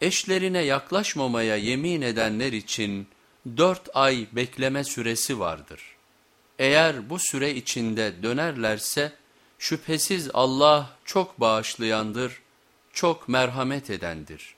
Eşlerine yaklaşmamaya yemin edenler için dört ay bekleme süresi vardır. Eğer bu süre içinde dönerlerse şüphesiz Allah çok bağışlayandır, çok merhamet edendir.''